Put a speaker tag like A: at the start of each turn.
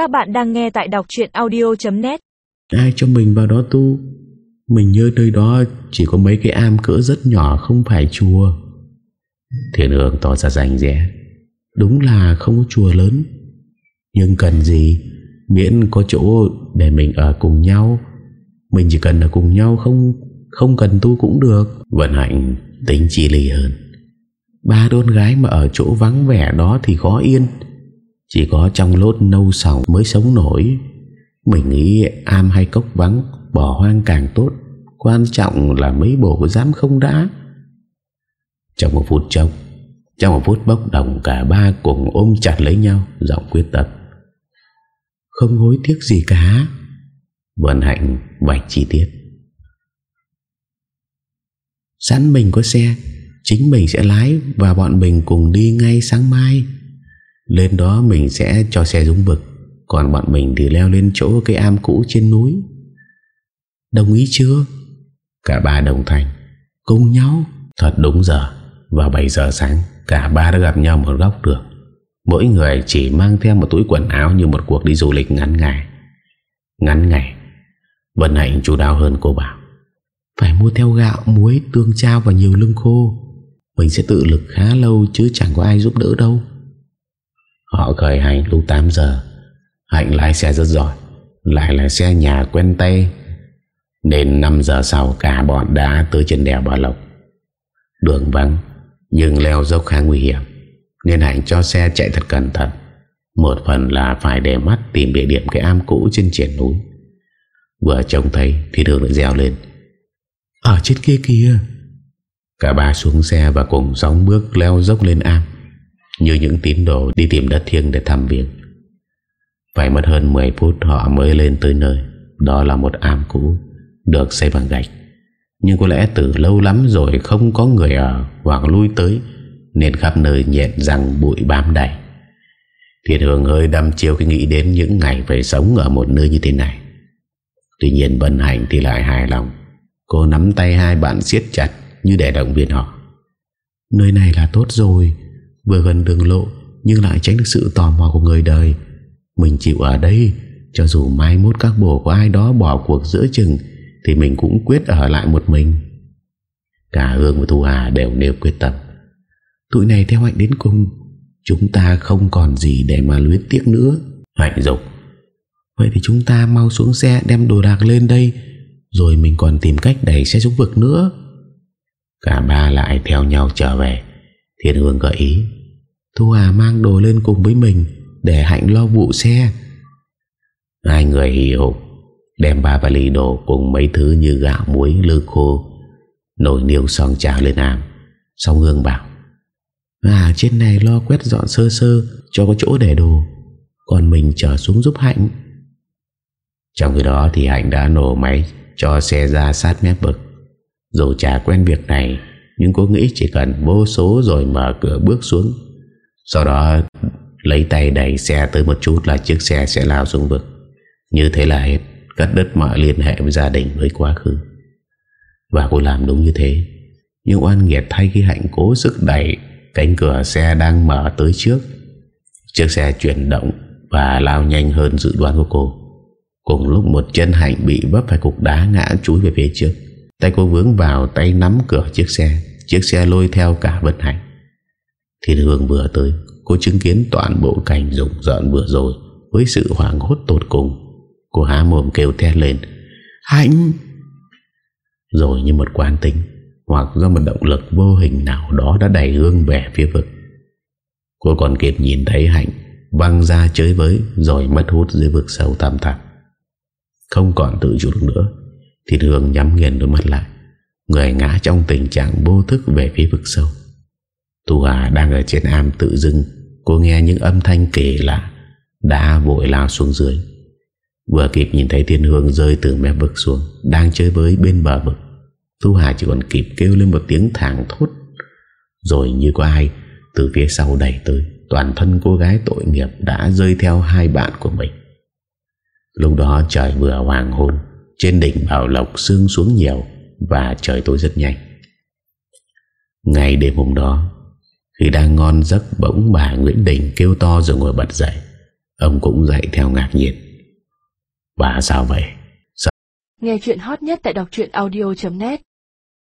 A: Các bạn đang nghe tại đọc chuyện audio.net
B: Ai cho mình vào đó tu? Mình nhớ nơi đó chỉ có mấy cái am cỡ rất nhỏ, không phải chùa. Thiền hương tỏ ra rành rẽ. Đúng là không có chùa lớn. Nhưng cần gì? Miễn có chỗ để mình ở cùng nhau. Mình chỉ cần ở cùng nhau Không không cần tu cũng được. Vận hạnh tính chi lì hơn. Ba đôn gái mà ở chỗ vắng vẻ đó thì khó yên. Chỉ có trong lốt nâu sòng mới sống nổi. Mình nghĩ am hay cốc vắng, Bỏ hoang càng tốt. Quan trọng là mấy bộ dám không đã. Trong một phút trông, Trong một phút bốc đồng, Cả ba cùng ôm chặt lấy nhau, Giọng quyết tâm. Không hối tiếc gì cả. Vân Hạnh bạch chi tiết. Sẵn mình có xe, Chính mình sẽ lái Và bọn mình cùng đi ngay sáng mai. Lên đó mình sẽ cho xe dũng vực. Còn bọn mình thì leo lên chỗ Cái am cũ trên núi. Đồng ý chưa? Cả ba đồng thành Cùng nhau. Thật đúng giờ. Vào 7 giờ sáng Cả ba đã gặp nhau một góc được Mỗi người chỉ mang theo một túi quần áo Như một cuộc đi du lịch ngắn ngày. Ngắn ngày. Vân Hạnh chủ đáo hơn cô bảo. Phải mua theo gạo, muối, tương trao và nhiều lương khô. Mình sẽ tự lực khá lâu Chứ chẳng có ai giúp đỡ đâu. Họ khởi hành lúc 8 giờ. Hạnh lái xe rất giỏi, Lại là xe nhà quen tay. Nên 5 giờ sau, Cả bọn đã tới trên đèo bà Lộc. Đường vắng, Nhưng leo dốc khá nguy hiểm, Nên Hạnh cho xe chạy thật cẩn thận. Một phần là phải để mắt Tìm địa điểm cái am cũ trên triển núi. Vừa trông thấy Thì đường lại dèo lên. Ở trên kia kia Cả ba xuống xe và cùng sóng bước leo dốc lên am. Như những tín đồ đi tìm đất thiêng để thăm viếng. Phải mất hơn 10 phút họ mới lên tới nơi. Đó là một am cũ, Được xây bằng gạch. Nhưng có lẽ từ lâu lắm rồi không có người ở Hoặc lui tới, Nên khắp nơi nhẹn rằng bụi bám đầy. Thiệt hương hơi đâm chiêu khi nghĩ đến những ngày phải sống ở một nơi như thế này. Tuy nhiên Vân Hạnh thì lại hài lòng. Cô nắm tay hai bạn siết chặt Như để động viên họ. Nơi này là tốt rồi Vừa gần đường lộ, Nhưng lại tránh được sự tò mò của người đời. Mình chịu ở đây, Cho dù mai mốt các bổ của ai đó bỏ cuộc giữa chừng, Thì mình cũng quyết ở lại một mình. Cả Hương và Thu Hà đều nêu quyết tâm. Tụi này theo Hạnh đến cùng, Chúng ta không còn gì để mà luyến tiếc nữa. Hạnh dục, Vậy thì chúng ta mau xuống xe đem đồ đạc lên đây, Rồi mình còn tìm cách đẩy xe xuống vực nữa. Cả ba lại theo nhau trở về. Thiên Hương gợi ý Thu Hà mang đồ lên cùng với mình Để Hạnh lo vụ xe Hai người hì hục Đem ba vali đồ cùng mấy thứ như gạo muối lư khô Nồi niêu xong trào lên làm Xong Hương bảo À trên này lo quét dọn sơ sơ Cho có chỗ để đồ Còn mình trở xuống giúp Hạnh trong khi đó thì Hạnh đã nổ máy cho xe ra sát mép vực. Dù chả quen việc này, nhưng cô nghĩ chỉ cần vô số rồi mở cửa bước xuống. Sau đó lấy tay đẩy xe tới một chút là chiếc xe sẽ lao xuống vực. Như thế là hết, cắt đứt mọi liên hệ với gia đình với quá khứ. Và cô làm đúng như thế. Nhưng oan nghiệt thay khi Hạnh cố sức đẩy cánh cửa xe đang mở tới trước. Chiếc xe chuyển động và lao nhanh hơn dự đoán của cô. Cùng lúc một chân hạnh bị vấp phải cục đá ngã chúi về phía trước Tay cô vướng vào tay nắm cửa chiếc xe Chiếc xe lôi theo cả vân hạnh Thiên Hương vừa tới, Cô chứng kiến toàn bộ cảnh rụng rợn vừa rồi Với sự hoảng hốt tột cùng. Cô há mồm kêu thét lên, Hạnh! Rồi như một quán tính, Hoặc do một động lực vô hình nào đó Đã đẩy Hương về phía vực. Cô còn kịp nhìn thấy Hạnh Văng ra chơi với Rồi mất hút dưới vực sâu tăm thẳm không còn tự chủ được nữa, Thiên Hương nhắm nghiền đôi mắt lại, Người ngã trong tình trạng vô thức về phía vực sâu. Tu Hà đang ở trên am tự dưng, Cô nghe những âm thanh kể lạ, Đã vội lao xuống dưới. Vừa kịp nhìn thấy thiên hương rơi từ mép vực xuống, Đang chơi với bên bờ vực Tu Hà chỉ còn kịp kêu lên một tiếng thẳng thốt. Rồi như có ai, Từ phía sau đẩy tới, Toàn thân cô gái tội nghiệp đã rơi theo hai bạn của mình. Lúc đó trời vừa hoàng hôn, Trên đỉnh Bảo Lộc sương xuống nhiều Và trời tối rất nhanh. Ngày đêm hôm đó khi đang ngon giấc, bỗng bà Nguyễn Đình kêu to rồi ngồi bật dậy. Ông cũng dậy theo ngạc nhiên. Bà sao vậy?
C: Nghe chuyện hot nhất tại đọc audio.net